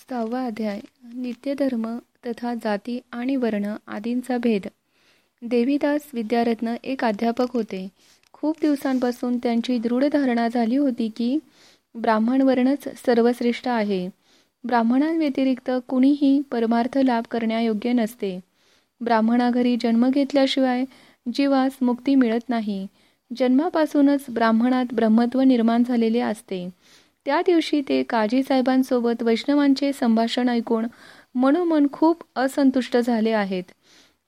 सहावा अध्याय. नित्यधर्म तथा जाती आणि वर्ण आदींचा भेद. देवीदास विद्यारत्न एक अध्यापक होते. खूप दिवसांपासून त्यांची दृढ धारणा झाली होती की ब्राह्मण वर्णच सर्वश्रेष्ठ आहे. ब्राह्मणांव्यतिरिक्त कुणीही परमार्थ लाभ करण्यायोग्य नसते. ब्राह्मणाघरी जन्म घेतल्याशिवाय जीवास मुक्ती मिळत नाही. जन्मापासूनच ब्राह्मणात ब्रह्मत्व निर्माण झालेले असते. त्या दिवशी ते काजी साहेबांसोबत वैष्णवांचे संभाषण ऐकून मनोमन खूप असंतुष्ट झाले आहेत.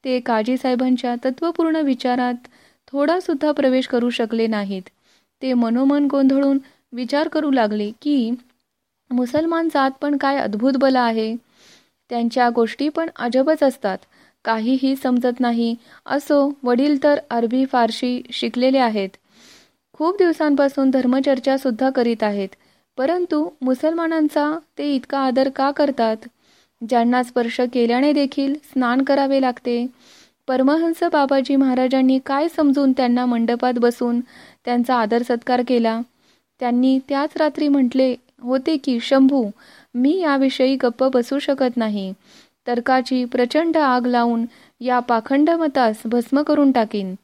ते काजी साहेबांच्या तत्वपूर्ण विचारात थोडा सुद्धा प्रवेश करू शकले नाहीत. ते मनोमन गोंधळून विचार करू लागले की मुसलमान जात पण काय अद्भुत बल आहे. त्यांच्या गोष्टी पण अजबच असतात. काहीही समजत नाही. असो वडील तर अरबी फारशी शिकलेले आहेत. खूप दिवसांपासून धर्मचर्चा सुद्धा करीत आहेत. परंतु मुसलमानांचा ते इतका आदर का करतात? ज्यांना स्पर्श केल्याने देखील स्नान करावे लागते. परमहंस बाबाजी महाराजांनी काय समजून त्यांना मंडपात बसून त्यांचा आदर सत्कार केला? त्यांनी त्याच रात्री म्हटले होते की शंभू मी याविषयी गप्प बसू शकत नाही. तर्काची प्रचंड आग लावून या पाखंड मतास भस्म करून टाकीन.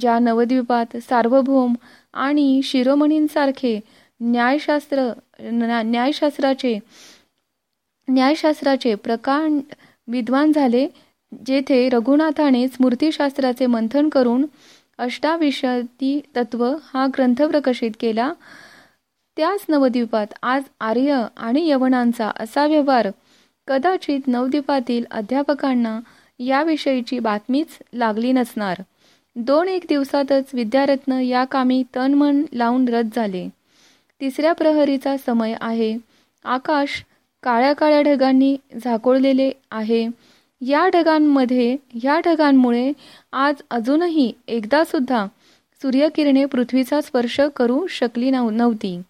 ज्या नवद्वीपात सार्वभौम आणि शिरोमणींसारखे न्यायशास्त्र न्यायशास्त्राचे न्यायशास्त्राचे प्रकांड विद्वान झाले जेथे रघुनाथाने स्मृतीशास्त्राचे मंथन करून अष्टाविशती तत्व हा ग्रंथ प्रकाशित केला. त्याच नवद्वीपात आज आर्य आणि यवनांचा असा व्यवहार कदाचित नवद्वीपातील अध्यापकांना याविषयीची बातमीच लागली नसणार. दोन एक दिवसातच विद्यारत्न या कामी तन मन लावून रद्द झाले. तिसऱ्या प्रहरीचा समय आहे. आकाश काळ्या काळ्या ढगांनी झाकोळलेले आहे. या ढगांमध्ये या ढगांमुळे आज अजूनही एकदा सुद्धा सूर्यकिरणे पृथ्वीचा स्पर्श करू शकली नव्हती.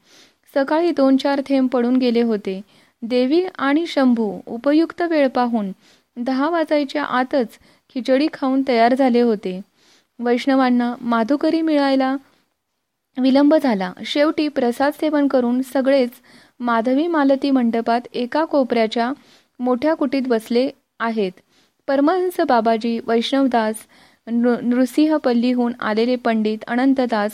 सकाळी दोन चार थेंब पडून गेले होते. देवी आणि शंभू उपयुक्त वेळ पाहून दहा वाजायच्या आतच खिचडी खाऊन तयार झाले होते. वैष्णवांना माधुकरी मिळायला विलंब झाला. शेवटी प्रसाद सेवन करून सगळेच माधवी मालती मंडपात एका कोपऱ्याच्या मोठ्या कुटीत बसले आहेत. परमहंस बाबाजी वैष्णवदास नृ नृसिंहपल्लीहून आलेले पंडित अनंतदास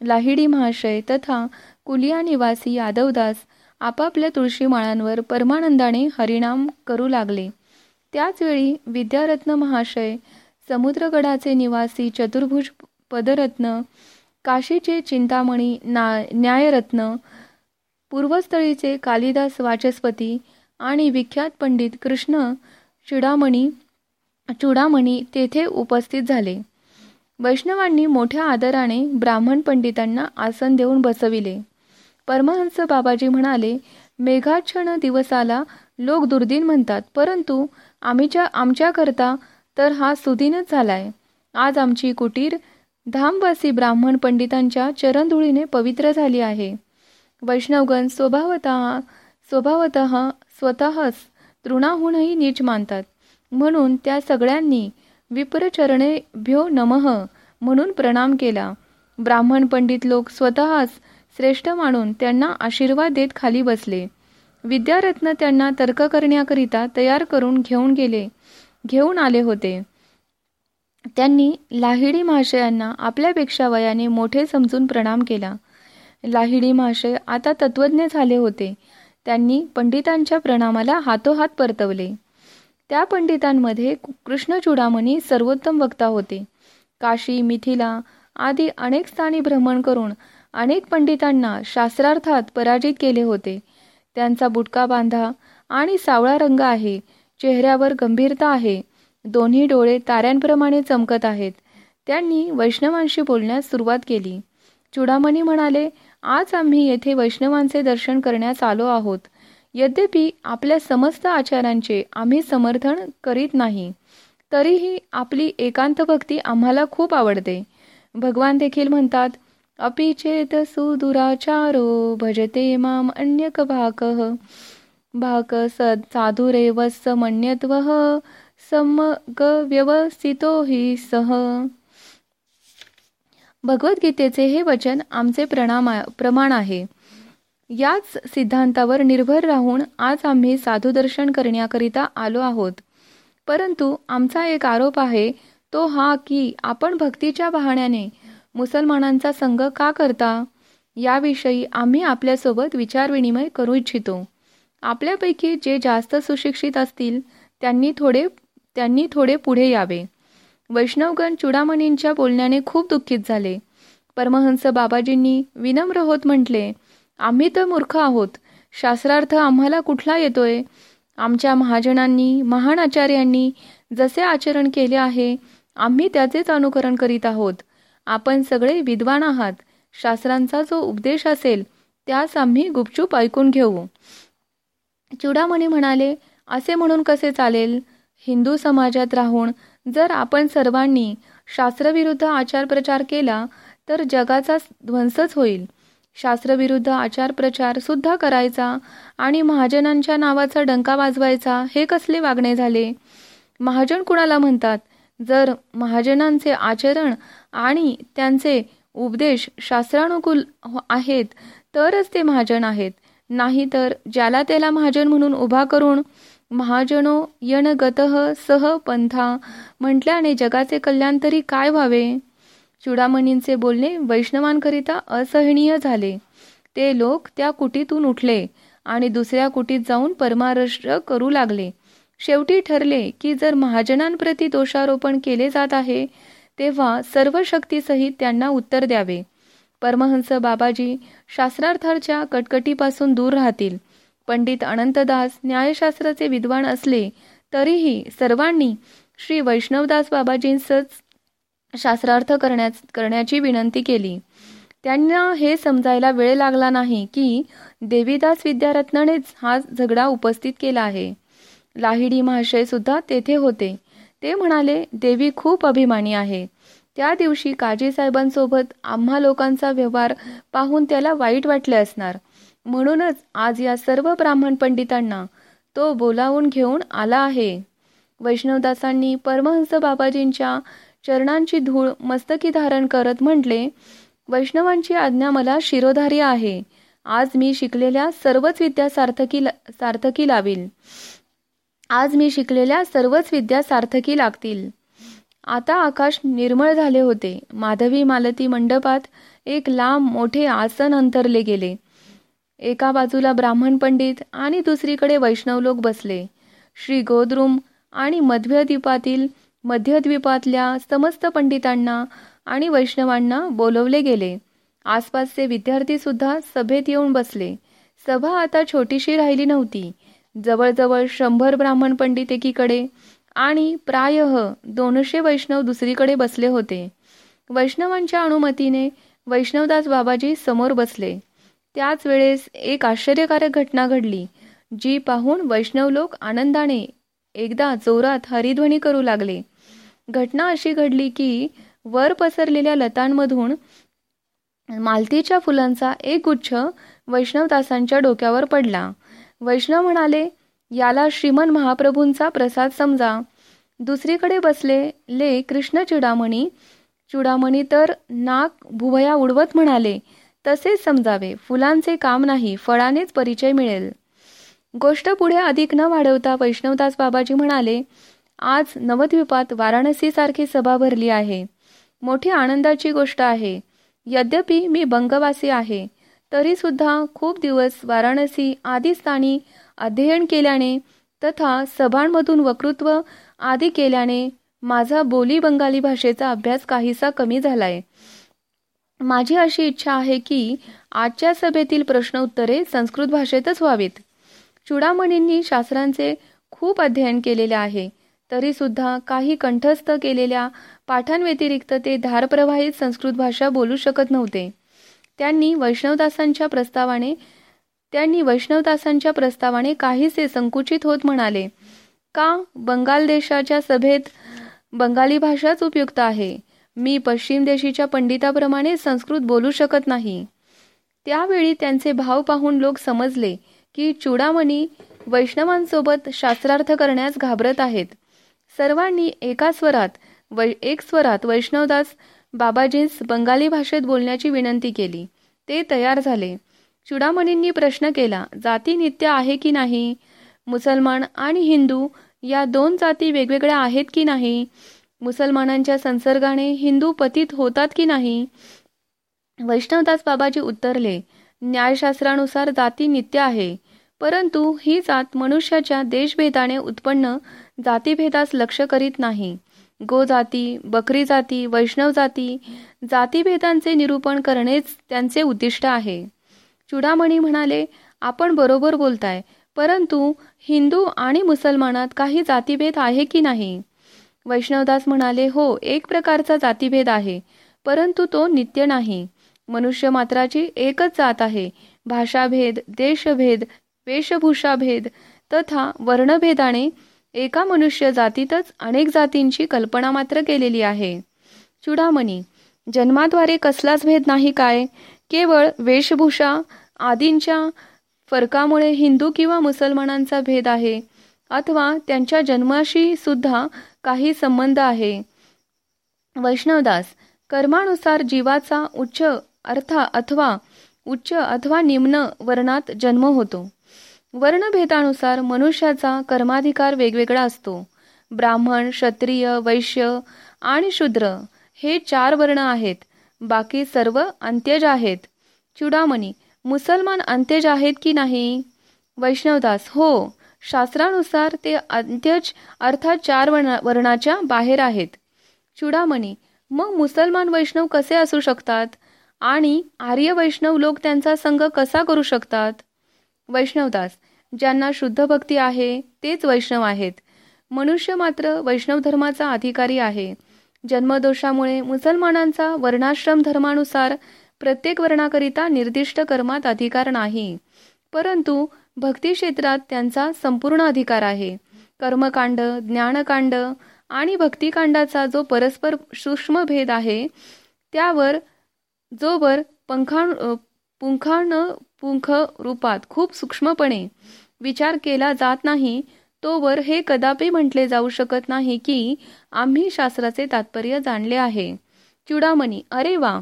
लाहिडी महाशय तथा कुलिया निवासी यादवदास आपापल्या तुळशी माळांवर परमानंदाने हरिणाम करू लागले. त्याचवेळी विद्यारत्न महाशय समुद्रगडाचे निवासी चतुर्भुज पदरत्न काशीचे चिंतामणी ना न्यायरत्न पूर्वस्थळीचे कालिदास वाचस्पती आणि विख्यात पंडित कृष्ण चुडामणी चुडामणी तेथे उपस्थित झाले. वैष्णवांनी मोठ्या आदराने ब्राह्मण पंडितांना आसन देऊन बसविले. परमहंस बाबाजी म्हणाले मेघाक्षण दिवसाला लोक दुर्दिन म्हणतात परंतु आम्हीच्या आमच्याकरता तर हा सुदिनच झालाय. आज आमची कुटीर धामवासी ब्राह्मण पंडितांच्या चरणधुळीने पवित्र झाली आहे. वैष्णवगण स्वभावत स्वभावत स्वतःच तृणाहूनही नीच मानतात. म्हणून त्या सगळ्यांनी विप्रचरणे भ्यो नमः म्हणून प्रणाम केला. ब्राह्मण पंडित लोक स्वतःच श्रेष्ठ मानून त्यांना आशीर्वाद देत खाली बसले. विद्यारत्न त्यांना तर्क करण्याकरिता तयार करून घेऊन गेले. घेऊन आले होते. त्यांनी लाहिडी महाशयांना आपल्यापेक्षा वयाने मोठे समजून प्रणाम केला. लाहिडी महाशय आता तत्वज्ञ झाले होते. त्यांनी पंडितांच्या प्रणामाला हातोहात परतवले. त्या पंडितांमध्ये कृष्ण चुडामणी सर्वोत्तम वक्ता होते. काशी मिथिला आदी अनेक स्थानी भ्रमण करून अनेक पंडितांना शास्त्रार्थात पराजित केले होते. त्यांचा बुटका बांधा आणि सावळा रंग आहे. चेहऱ्यावर गंभीरता आहे. दोन्ही डोळे ताऱ्यांप्रमाणे चमकत आहेत. त्यांनी वैष्णवांशी बोलण्यास सुरुवात केली. चुडामणी म्हणाले आज आम्ही येथे वैष्णवांचे दर्शन करण्यास आलो आहोत. यद्यपि आपल्या समस्त आचारांचे आम्ही समर्थन करीत नाही तरीही आपली एकांत भक्ती आम्हाला खूप आवडते. भगवान देखील म्हणतात अपिचेत सुदुराचारो भजते माम अन्यक भाक. भाक सद साधुरे वत्स मन्यत्व. समग व्यवस्थितो हि सह भगवद्गीतेचे हे वचन आमचे प्रणाम प्रमाण आहे। याच सिद्धांतावर निर्भर राहून आज आम्ही साधूदर्शन करण्याकरिता आलो आहोत। परंतु आमचा एक आरोप आहे तो हा की आपण भक्तीच्या बहाण्याने मुसलमानांचा संघ का करता? याविषयी आम्ही आपल्यासोबत विचारविनिमय करू इच्छितो। आपल्यापैकी जे जास्त सुशिक्षित असतील त्यांनी थोडे त्यांनी थोडे पुढे यावे. वैष्णवगण चुडामणींच्या बोलण्याने खूप दुःखित झाले. परमहंस बाबाजींनी विनम्र होत म्हटले आम्ही तर मूर्ख आहोत. शास्त्रार्थ आम्हाला कुठला येतोय? आमच्या महाजनांनी महान आचार्यांनी जसे आचरण केले आहे आम्ही त्याचेच अनुकरण करीत आहोत. आपण सगळे विद्वान आहात. शास्त्रांचा जो उपदेश असेल त्यास आम्ही गुपचूप ऐकून घेऊ. चुडामणी म्हणाले असे म्हणून कसे चालेल? हिंदू समाजात राहून जर आपण सर्वांनी शास्त्रविरुद्ध आचार प्रचार केला तर जगाचा ध्वंसच होईल. शास्त्रविरुद्ध आचार प्रचार सुद्धा करायचा आणि महाजनांच्या नावाचा डंका वाजवायचा हे कसले वागणे झाले? महाजन कुणाला म्हणतात? जर महाजनांचे आचरण आणि त्यांचे उपदेश शास्त्रानुकूल आहेत तरच ते महाजन आहेत. नाही तर ज्याला त्याला महाजन म्हणून उभा करून महाजनो यन सह पंथा. म्हटल्याने जगाचे कल्याण तरी काय व्हावे? चुडामणींचे बोलणे वैष्णवांकरिता असहनीय झाले. ते लोक त्या कुटीतून उठले आणि दुसऱ्या कुटीत जाऊन परमारष्ट्र करू लागले. शेवटी ठरले की जर महाजनांप्रती दोषारोपण केले जात आहे तेव्हा सर्व शक्तीसहित त्यांना उत्तर द्यावे. परमहंस बाबाजी शास्त्रार्थाच्या कटकटीपासून दूर राहतील. पंडित अनंतदास न्यायशास्त्राचे विद्वान असले तरीही सर्वांनी श्री वैष्णवदास बाबाजींचंच शास्त्रार्थ करण्याच करण्याची विनंती केली. त्यांना हे समजायला वेळ लागला नाही की देवीदास विद्यारत्नानेच हा झगडा उपस्थित केला आहे. लाहिडी महाशय सुद्धा तेथे होते. ते म्हणाले देवी खूप अभिमानी आहे. त्या दिवशी काजी साहेबांसोबत आम्हा लोकांचा व्यवहार पाहून त्याला वाईट वाटले असणार. म्हणूनच आज या सर्व ब्राह्मण पंडितांना तो बोलावून घेऊन आला आहे. वैष्णवदासांनी परमहंस बाबाजींच्या चरणांची धूळ मस्तकी धारण करत म्हटले वैष्णवांची आज्ञा मला शिरोधारी आहे. आज मी शिकलेल्या सर्वच विद्या सार्थकी सार्थकी लावील. आज मी शिकलेल्या सर्वच विद्या सार्थकी लागतील. आता आकाश निर्मळ झाले होते. माधवी मालती मंडपात एक लांब मोठे आसन अंतरले गेले. एका बाजूला ब्राह्मण पंडित आणि दुसरीकडे वैष्णव लोक बसले. श्री गोद्रुम आणि मध्यद्वीपातील मध्यद्वीपातल्या समस्त पंडितांना आणि वैष्णवांना बोलवले गेले. आसपासचे विद्यार्थी सुद्धा सभेत येऊन बसले. सभा आता छोटीशी राहिली नव्हती. जवळजवळ शंभर ब्राह्मण पंडित एकीकडे आणि प्राय दोनशे वैष्णव दुसरीकडे बसले होते. वैष्णवांच्या अनुमतीने वैष्णवदास बाबाजी समोर बसले. त्याच वेळेस एक आश्चर्यकारक घटना घडली जी पाहून वैष्णव लोक आनंदाने एकदा जोरात हरिध्वनी करू लागले. घटना अशी घडली की वर पसरलेल्या लतांमधून मालतीच्या फुलांचा एक गुच्छ वैष्णवदासांच्या डोक्यावर पडला. वैष्णव म्हणाले याला श्रीमन महाप्रभूंचा प्रसाद समजा. दुसरीकडे बसलेले कृष्ण चुडामणी चुडामणी तर नाक भुवया उडवत म्हणाले. तसेच समजावे. फुलांचे काम नाही फळानेच परिचय मिळेल. गोष्ट पुढे अधिक न वाढवता वैष्णवदास बाबाजी म्हणाले आज नवद्वीपात वाराणसी सारखी सभा भरली आहे. मोठी आनंदाची गोष्ट आहे. यद्यपि मी बंगवासी आहे तरी सुद्धा खूप दिवस वाराणसी आदी स्थानी अध्ययन केल्याने तथा सभांमधून वक्तृत्व आदी केल्याने माझा बोली बंगाली भाषेचा अभ्यास काहीसा कमी झालाय. माझी अशी इच्छा आहे की आजच्या सभेतील प्रश्न उत्तरे संस्कृत भाषेतच व्हावीत. चुडामणींनी शास्त्रांचे खूप अध्ययन केलेले आहे. तरी सुद्धा काही कंठस्थ केलेल्या पाठांव्यतिरिक्त ते धारप्रवाहित संस्कृत भाषा बोलू शकत नव्हते. त्यांनी वैष्णवदासांच्या प्रस्तावाने त्यांनी वैष्णवदासांच्या प्रस्तावाने काहीसे संकुचित होत म्हणाले. का बंगाल देशाच्या सभेत बंगाली भाषाच उपयुक्त आहे? मी पश्चिम देशीच्या पंडिताप्रमाणे संस्कृत बोलू शकत नाही. त्यावेळी त्यांचे भाव पाहून लोक समजले की चुडामणी वैष्णवांसोबत शास्त्रार्थ करण्यास घाबरत आहेत. सर्वांनी एका स्वरात वै एक स्वरात वैष्णवदास बाबाजींस बंगाली भाषेत बोलण्याची विनंती केली. ते तयार झाले. चुडामणींनी प्रश्न केला जाती नित्य आहे की नाही? मुसलमान आणि हिंदू या दोन जाती वेगवेगळ्या आहेत की नाही? मुसलमानांच्या संसर्गाने हिंदू पतित होतात की नाही? वैष्णवदास बाबाजी उत्तरले न्यायशास्त्रानुसार जाती नित्य आहे परंतु ही जात मनुष्याच्या देशभेदाने उत्पन्न जातीभेदास लक्ष करीत नाही. गो जाती बकरी जाती वैष्णव जाती जातीभेदांचे निरूपण करणेच त्यांचे उद्दिष्ट आहे. चुडामणी म्हणाले आपण बरोबर बोलताय परंतु हिंदू आणि मुसलमानात काही जातीभेद आहे की नाही? वैष्णवदास म्हणाले हो एक प्रकारचा जातीभेद आहे परंतु तो नित्य नाही. मनुष्य मात्राची एकच जात आहे. भाषाभेद देशभेद वेशभूषाभेद तथा वर्णभेदाने एका मनुष्य जातीतच अनेक जातींची कल्पना मात्र केलेली आहे. चुडामणी जन्माद्वारे कसलाच भेद नाही काय? केवळ वेशभूषा आदींच्या फरकामुळे हिंदू किंवा मुसलमानांचा भेद आहे अथवा त्यांच्या जन्माशी सुद्धा काही संबंध आहे. वैष्णवदास कर्मानुसार जीवाचा उच्च अर्थ अथवा उच्च अथवा निम्न वर्णात जन्म होतो. वर्णभेदानुसार मनुष्याचा कर्माधिकार वेगवेगळा असतो. ब्राह्मण क्षत्रिय वैश्य आणि शूद्र हे चार वर्ण आहेत. बाकी सर्व अंत्यज आहेत. चुडामणी मुसलमान अंत्यज आहेत की नाही? वैष्णवदास हो. शास्त्रानुसार ते अंत्यज अर्थात चार वर्णाच्या बाहेर आहेत. चुडामणी मग मुसलमान वैष्णव कसे असू शकतात? आणि आर्य वैष्णव लोक त्यांचा संघ कसा करू शकतात? वैष्णवदास ज्यांना शुद्ध भक्ती आहे तेच वैष्णव आहेत. मनुष्य मात्र वैष्णव धर्माचा अधिकारी आहे. जन्मदोषामुळे मुसलमानांचा वर्णाश्रम धर्मानुसार प्रत्येक वर्णाकरिता निर्दिष्ट कर्मात अधिकार नाही. परंतु भक्ती क्षेत्रात त्यांचा संपूर्ण अधिकार आहे. कर्मकांड ज्ञानकांड आणि भक्तिकांडाचा जो परस्पर सूक्ष्म भेद आहे त्यावर जोवर पंखाण पुंखाण पुंख रूपात खूप सूक्ष्मपणे विचार केला जात नाही तोवर हे कदापि म्हटले जाऊ शकत नाही की आम्ही शास्त्राचे तात्पर्य जाणले आहे. चुडामणी अरे वा!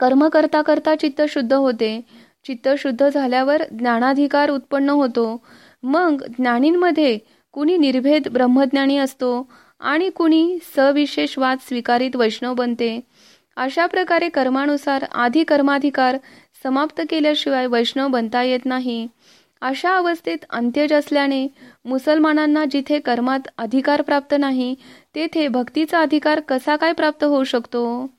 कर्म करता करता चित्त शुद्ध होते. चित्त शुद्ध झाल्यावर ज्ञानाधिकार उत्पन्न होतो. मग ज्ञानींमध्ये कुणी निर्भेद ब्रह्मज्ञानी असतो आणि कुणी सविशेषवाद स्वीकारित वैष्णव बनते. अशा प्रकारे कर्मानुसार आधी कर्माधिकार समाप्त केल्याशिवाय वैष्णव बनता येत नाही. अशा अवस्थेत अंत्यज असल्याने मुसलमानांना जिथे कर्मात अधिकार प्राप्त नाही तेथे भक्तीचा अधिकार कसा काय प्राप्त होऊ शकतो?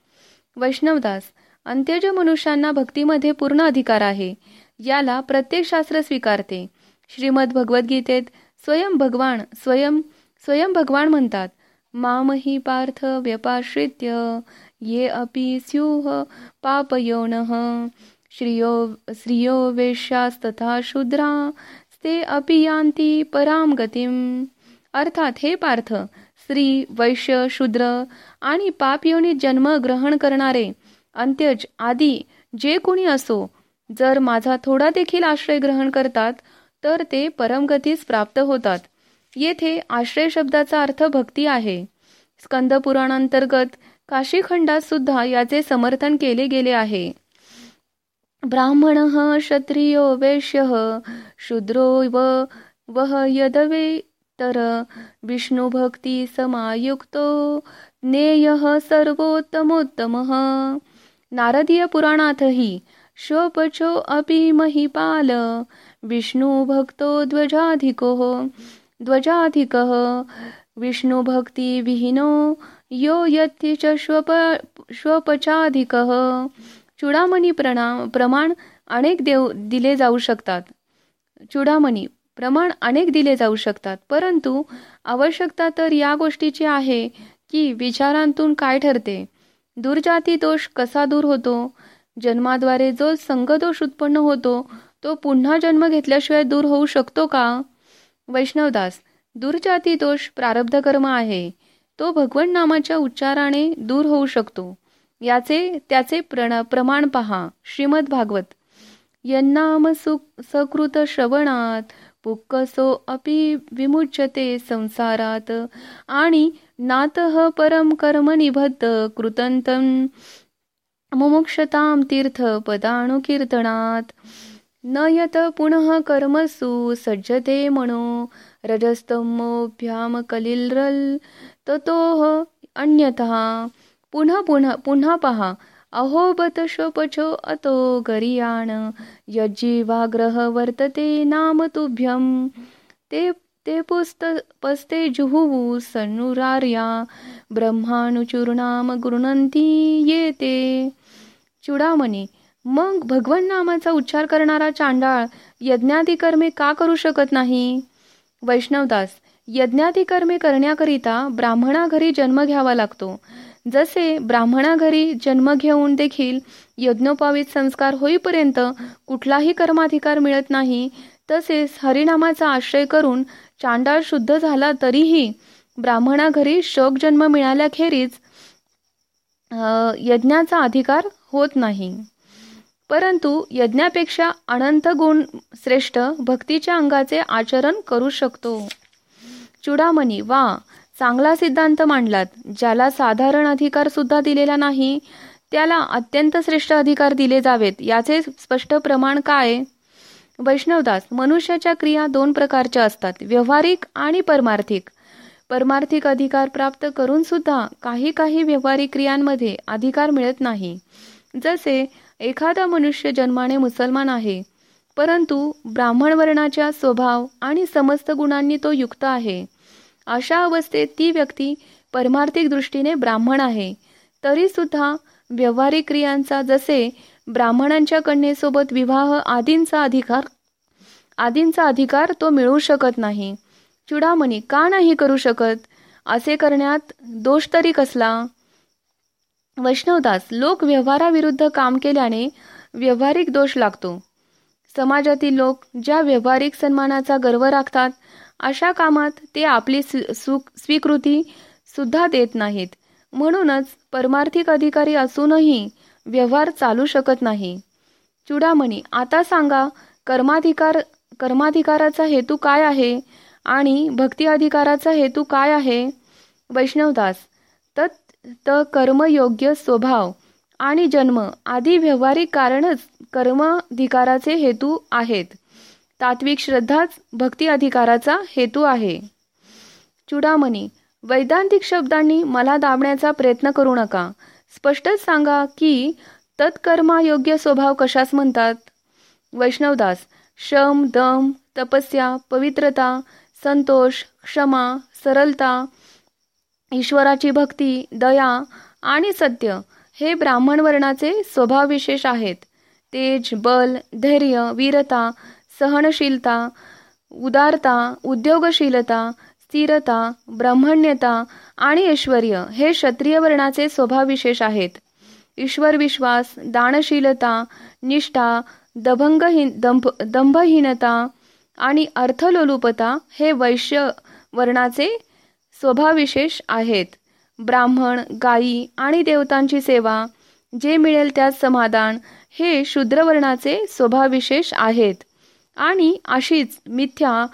वैष्णवदास अंत्यज मनुष्यांना भक्तीमध्ये पूर्ण अधिकार आहे. याला प्रत्येक शास्त्र स्वीकारते. श्रीमद भगवद्गीतेत स्वयं भगवान स्वयं स्वयं भगवान म्हणतात. मामही पार्थ व्यपाश्रित्य ये अपि स्युः पापयोन. श्रियो श्रियो वेश्यास्तथा शूद्रा ते अपि यांती पराम गतीम. अर्थात हे पार्थ स्त्री वैश्य शूद्र आणि पापयोनी जन्म ग्रहण करणारे अंत्यज आदी जे कोणी असो जर माझा थोडा देखील आश्रय ग्रहण करतात तर ते परमगतीस प्राप्त होतात. येथे आश्रय शब्दाचा अर्थ भक्ती आहे. स्कंद पुराणांतर्गत काशीखंडात सुद्धा याचे समर्थन केले गेले आहे. ब्राह्मण क्षत्रियो वैश्य शूद्रो व वह यदवेतर विष्णुभक्ती समायुक्तो नेय सर्वोत्तमोत्तम। नारदीय पुराणातही शपचो अपि महिपाल विष्णुभक्तो ध्वजाधिको ध्वजाधिक विष्णुभक्तिविहीनो यो यत्ति च श्वप श्वपचाधिकः। चुडामणी प्रणाम प्रमाण अनेक देव दिले जाऊ शकतात. चुडामणी प्रमाण अनेक दिले जाऊ शकतात. परंतु आवश्यकता तर या गोष्टीची आहे की विचारांतून काय ठरते? दुर्जाती दोष कसा दूर होतो? जन्माद्वारे जो संगदोष उत्पन्न होतो तो पुन्हा जन्म घेतल्याशिवाय दूर होऊ शकतो का? वैष्णवदास दुर्जाती दोष प्रारब्ध कर्म आहे. तो भगवन नामाच्या उच्चाराने दूर होऊ शकतो. याचे त्याचे प्रण प्रमाण पहा. श्रीमद भागवत यन्नाम सकृत श्रवणात पुक्कसो अपि विमुच्यते संसारात। आणि नातः परम कर्म निबद्ध कृतंतम मुमुक्षतां तीर्थपदानुकीर्तनात् न यत पुनः कर्मसु सज्जते मनो रजस्तमोभ्याम कलिलरल ततोह अन्यथा पुन्हा पुन्हा पुन्हा पहा अहोबत शोपछो अतो गरियाण यज्जीवाग्रह वर्तते नाम तुभ्यम। ते ते पुस्त पस्ते जुहुवु सनुरार्या ब्रह्मानुचूर्णाम गृणंती येते। चुडामणी मग भगवन नामाचा उच्चार करणारा चांडाळ यज्ञाधिकर्मे का करू शकत नाही? वैष्णवदास यज्ञाधिकर्मे करण्याकरिता ब्राह्मणा घरी जन्म घ्यावा लागतो। जसे ब्राह्मणाघरी जन्म घेऊन देखील यज्ञोपावित संस्कार होईपर्यंत कुठलाही कर्माधिकार मिळत नाही तसेच हरिनामाचा आश्रय करून चांडाळ शुद्ध झाला तरीही ब्राह्मणाघरी शोक जन्म मिळाल्याखेरीज यज्ञाचा अधिकार होत नाही. परंतु यज्ञापेक्षा अनंत गुण श्रेष्ठ भक्तीच्या अंगाचे आचरण करू शकतो. चुडामणी वा! चांगला सिद्धांत मांडलात ज्याला साधारण अधिकार सुद्धा दिलेला नाही त्याला अत्यंत श्रेष्ठ अधिकार दिले जावेत याचे स्पष्ट प्रमाण काय? वैष्णवदास मनुष्याच्या क्रिया दोन प्रकारच्या असतात व्यवहारिक आणि परमार्थिक. परमार्थिक अधिकार प्राप्त करून सुद्धा काही काही व्यवहारिक क्रियांमध्ये अधिकार मिळत नाही. जसे एखादा मनुष्य जन्माने मुसलमान आहे परंतु ब्राह्मण वर्णाच्या स्वभाव आणि समस्त गुणांनी तो युक्त आहे. अशा अवस्थेत ती व्यक्ती परमार्थिक दृष्टीने ब्राह्मण आहे. तरी सुद्धा व्यवहारिक क्रियांचा जसे ब्राह्मणांच्या कन्येसोबत विवाह आदींचा अधिकार आदींचा अधिकार तो मिळवू शकत नाही. चुडामणी का नाही करू शकत? असे करण्यात दोष तरी कसला? वैष्णवदास लोक व्यवहाराविरुद्ध काम केल्याने व्यवहारिक दोष लागतो. समाजातील लोक ज्या व्यवहारिक सन्मानाचा गर्व राखतात अशा कामात ते आपली स्वीकृती सुद्धा देत नाहीत. म्हणूनच परमार्थिक अधिकारी असूनही व्यवहार चालू शकत नाही. चुडामणी आता सांगा कर्माधिकार कर्माधिकाराचा हेतू काय आहे आणि भक्ती अधिकाराचा हेतू काय आहे? वैष्णवदास तत् कर्मयोग्य स्वभाव आणि जन्म आदी व्यवहारिक कारणच कर्माधिकाराचे हेतू आहेत. तात्विक श्रद्धाच भक्ती अधिकाराचा हेतू आहे. चुडामणी वैदांतिक शब्दांनी मला दाबण्याचा प्रयत्न करू नका. स्पष्टच सांगा की तत्कर्मायोग्य स्वभाव कशास म्हणतात? वैष्णवदास शम दम तपस्या पवित्रता संतोष क्षमा सरलता ईश्वराची भक्ती दया आणि सत्य हे ब्राह्मण वर्णाचे स्वभाव विशेष आहेत. तेज बल धैर्य वीरता सहनशीलता उदारता उद्योगशीलता स्थिरता ब्रह्मण्यता आणि ऐश्वर हे क्षत्रिय वर्णाचे स्वभावविशेष आहेत. ईश्वर विश्वास दानशीलता निष्ठा दभंगहीन दंभ दंभहीनता आणि अर्थलोलुपता हे वैश्य वर्णाचे स्वभावविशेष आहेत. ब्राह्मण गायी आणि देवतांची सेवा जे मिळेल त्यात समाधान हे शूद्रवर्णाचे स्वभावविशेष आहेत. आणि अशीच मिथ्या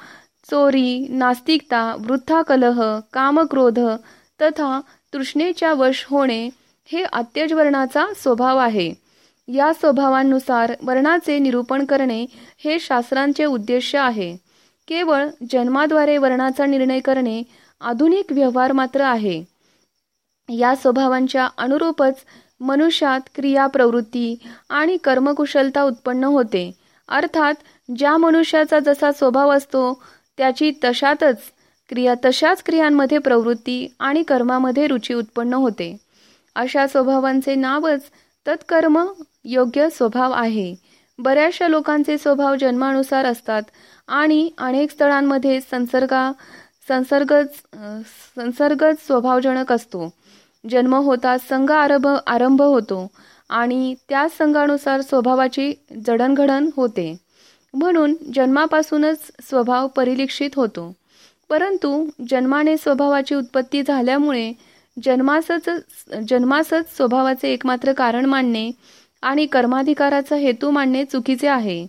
चोरी नास्तिकता वृद्धा कलह कामक्रोध तथा तृष्णेच्या वश होणे हे अत्यज वर्णाचा स्वभाव आहे. या स्वभावांनुसार वर्णाचे निरूपण करणे हे शास्त्रांचे उद्देश आहे. केवळ जन्माद्वारे वर्णाचा निर्णय करणे आधुनिक व्यवहार मात्र आहे. या स्वभावांच्या अनुरूपच मनुष्यात क्रिया प्रवृत्ती आणि कर्मकुशलता उत्पन्न होते. अर्थात ज्या मनुष्याचा जसा स्वभाव असतो त्याची तशातच क्रिया तशाच क्रियांमध्ये प्रवृत्ती आणि कर्मामध्ये रुची उत्पन्न होते. अशा स्वभावांचे नावच तत्कर्म योग्य स्वभाव आहे. बऱ्याचशा लोकांचे स्वभाव जन्मानुसार असतात आणि अनेक स्थळांमध्ये संसर्गा संसर्गच संसर्गच स्वभावजनक असतो. जन्म होता संघ आरंभ आरंभ होतो आणि त्याच संघानुसार स्वभावाची जडणघडण होते. म्हणून जन्मापासूनच स्वभाव परिलक्षित होतो. परंतु जन्माने स्वभावाची उत्पत्ती झाल्यामुळे जन्मासच जन्मासच स्वभावाचे एकमात्र कारण मानणे आणि कर्माधिकाराचा हेतू मानणे चुकीचे आहे.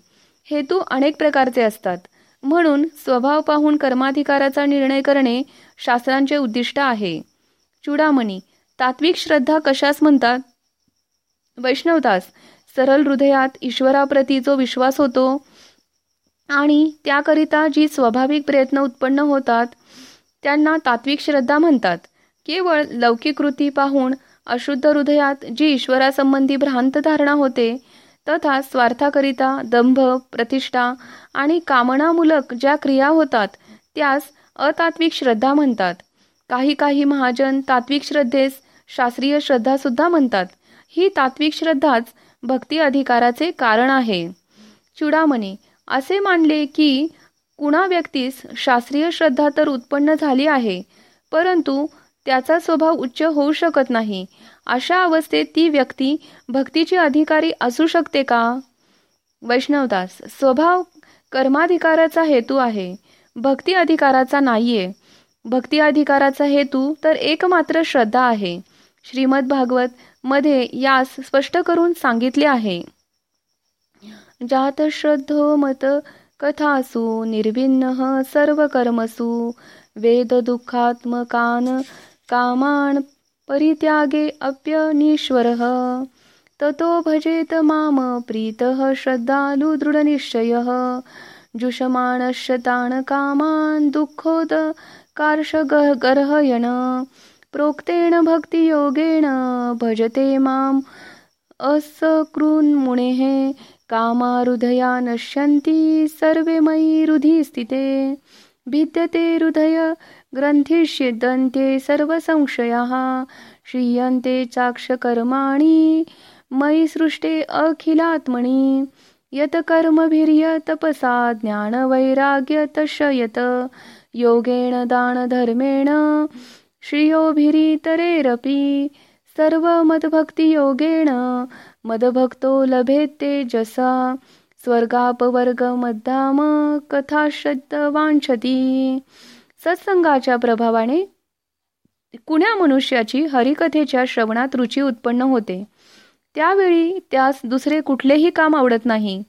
हेतू अनेक प्रकारचे असतात. म्हणून स्वभाव पाहून कर्माधिकाराचा निर्णय करणे शास्त्रांचे उद्दिष्ट आहे. चुडामणी तात्विक श्रद्धा कशास म्हणतात? वैष्णवदास सरळ हृदयात ईश्वराप्रती जो विश्वास होतो आणि त्याकरिता जी स्वाभाविक प्रयत्न उत्पन्न होतात त्यांना तात्विक श्रद्धा म्हणतात. केवळ लौकिक कृती पाहून अशुद्ध हृदयात जी ईश्वरासंबंधी भ्रांत धारणा होते तथा स्वार्थाकरिता दंभ प्रतिष्ठा आणि कामनामूलक ज्या क्रिया होतात त्यास अतात्विक श्रद्धा म्हणतात. काही काही महाजन तात्विक श्रद्धेस शास्त्रीय श्रद्धा सुद्धा म्हणतात. ही तात्विक श्रद्धाच भक्ती अधिकाराचे कारण आहे. चुडामणी असे मानले की कुणा व्यक्तीस शास्त्रीय श्रद्धा तर उत्पन्न झाली आहे परंतु त्याचा स्वभाव उच्च होऊ शकत नाही. अशा अवस्थेत ती व्यक्ती भक्तीची अधिकारी असू शकते का? वैष्णवदास स्वभाव कर्माधिकाराचा हेतू आहे. भक्ती अधिकाराचा नाहीये. भक्ती अधिकाराचा हेतू तर एकमात्र श्रद्धा आहे. श्रीमद भागवत मध्ये यास स्पष्ट करून सांगितले आहे. जात श्रद्धो मत कथासु निर्विन्न सर्व कर्मसु वेद दुःखात्मकान कामान् परित्यागे अप्यनीश्वरः। ततो भजेत माम प्रीतः श्रद्धालु दृढनिश्चयः। जुषमाणश्यतान् कामान् दुःखोद कार्षगर्हयन। प्रोक्तेण भक्तियोगेन भजते माम् असकृन्मुनेः। कामारुधया नश्यन्ति सर्वे मयि रुधि स्थिते। भिद्यते हृदय ग्रन्थिष्यदन्ते सर्वसंशयाः। श्रीयन्ते चाक्षकर्माणि मयि सृष्टे अखिलात्मनि। यत कर्मभिर्य तपसा ज्ञानवैराग्यतश योगेण दानधर्मेण श्रियोभिरितरेरपि। सर्व मदभक्ती योगेण मदभक्तो लभेते जसा स्वर्गापवर्गमद्धाम कथाशब्द वांछती सत्संगाच्या प्रभावाने कुण्या मनुष्याची हरिकथेच्या श्रवणात रुची उत्पन्न होते? त्यावेळी त्यास दुसरे कुठलेही काम आवडत नाही.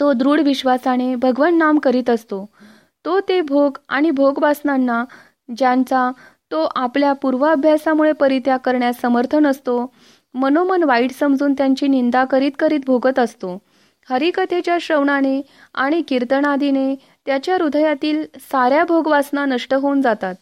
तो दृढ विश्वासाने भगवन नाम करीत असतो. तो ते भोग आणि भोगवासनांना ज्यांचा तो आपल्या पूर्वाभ्यासामुळे परित्याग करण्यास समर्थ नसतो मनोमन वाईट समजून त्यांची निंदा करीत करीत भोगत असतो. हरिकथेच्या श्रवणाने आणि कीर्तनादीने त्याच्या हृदयातील साऱ्या भोगवासना नष्ट होऊन जातात.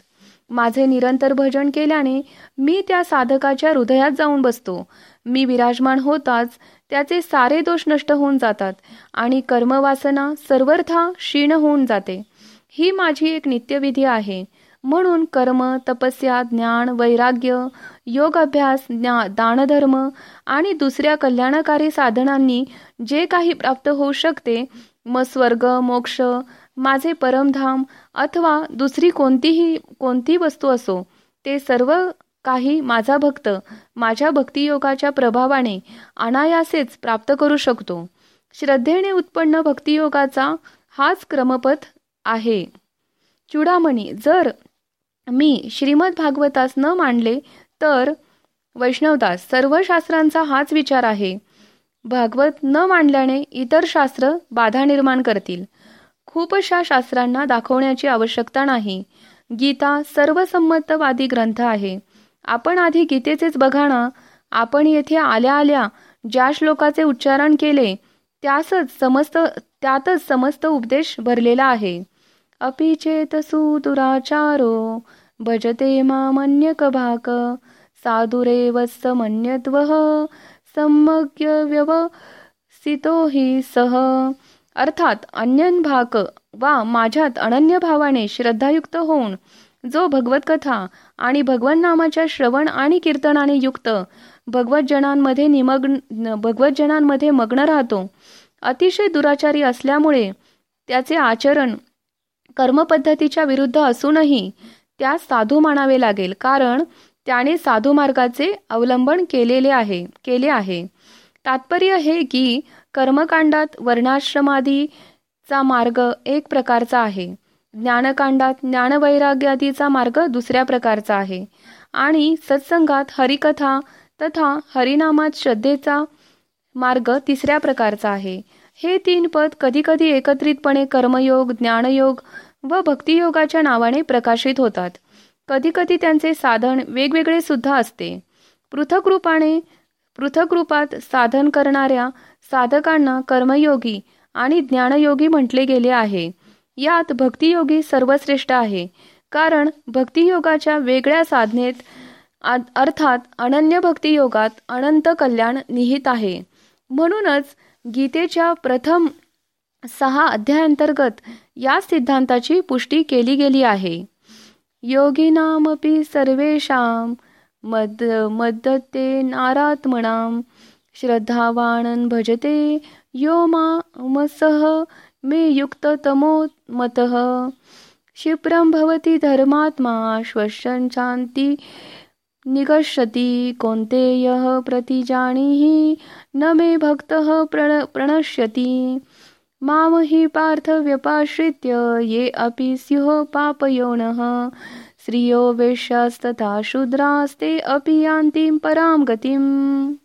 माझे निरंतर भजन केल्याने मी त्या साधकाच्या हृदयात जाऊन बसतो. मी विराजमान होताच त्याचे सारे दोष नष्ट होऊन जातात आणि कर्मवासना सर्वथा क्षीण होऊन जाते. ही माझी एक नित्यविधी आहे. म्हणून कर्म तपस्या ज्ञान वैराग्य योग अभ्यास दानधर्म आणि दुसऱ्या कल्याणकारी साधनांनी जे काही प्राप्त होऊ शकते मग स्वर्ग मोक्ष माझे परमधाम अथवा दुसरी कोणतीही कोणती वस्तू असो ते सर्व काही माझा भक्त माझ्या भक्तियोगाच्या प्रभावाने अनायासेच प्राप्त करू शकतो. श्रद्धेने उत्पन्न भक्तियोगाचा हाच क्रमपथ आहे. चुडामणी जर मी श्रीमद भागवतास न मांडले तर वैष्णवदास सर्व शास्त्रांचा हाच विचार आहे. भागवत न मांडल्याने इतर शास्त्र बाधा निर्माण करतील. खूपशा शास्त्रांना दाखवण्याची आवश्यकता नाही. गीता सर्वसंमतवादी ग्रंथ आहे. आपण आधी गीतेचेच बघा ना. आपण येथे आल्या आल्या ज्या श्लोकाचे उच्चारण केले त्यासच समस्त त्यातच समस्त उपदेश भरलेला आहे. अपि सुदुराचारो भजते मामन्यक भाक साधुरेव समन्यत्वः सम्यग्य व्यवसितो हि सह अर्थात अन्यन भाक वा माझ्यात अनन्य भावाने श्रद्धायुक्त होऊन जो भगवत कथा आणि भगवन नामाच्या श्रवण आणि कीर्तनाने युक्त भगवतजनांमध्ये निमग्न भगवतजनांमध्ये मग्न राहतो अतिशय दुराचारी असल्यामुळे त्याचे आचरण कर्मपद्धतीच्या विरुद्ध असूनही त्यास साधू म्हणावे लागेल कारण त्याने साधू मार्गाचे अवलंबन केलेले आहे केले आहे. तात्पर्य हे की कर्मकांडात वर्णाश्रमादीचा मार्ग एक प्रकारचा आहे. ज्ञानकांडात ज्ञानवैराग्यादीचा मार्ग दुसऱ्या प्रकारचा आहे. आणि सत्संगात हरिकथा तथा हरिनामात श्रद्धेचा मार्ग तिसऱ्या प्रकारचा आहे. हे तीन पद कधीकधी एकत्रितपणे कर्मयोग ज्ञानयोग व भक्तियोगाच्या नावाने प्रकाशित होतात. कधीकधी त्यांचे साधन वेगवेगळे सुद्धा असते. पृथक रूपाने पृथक रूपात साधन करणाऱ्या साधकांना कर्मयोगी आणि ज्ञानयोगी म्हटले गेले आहे. यात भक्तियोगी सर्वश्रेष्ठ आहे. कारण भक्तियोगाच्या वेगळ्या साधनेत अर्थात अनन्य भक्तियोगात अनंत कल्याण निहित आहे. म्हणूनच गीतेच्या प्रथम सहा अध्यायांतर्गत या सिद्धांताची पुष्टी केली गेली आहे. योगिनामपि सर्वेषां मद मदते नारात्मनां श्रद्धावाणन भजते यो मामसह मे युक्ततमो मतः। क्षिप्रं भवती धर्मात्मा श्वसन शांती निगच्छति कौन्तेयः प्रतिजानीहि न मे भक्तः प्रण प्रणश्यति। माम हि पार्थ व्यपाश्रित्य ये अपि स्युः पापयोनः। श्रियो वेश्यास्तथा शूद्रास्ते अपि यान्तिं परां गतिम्।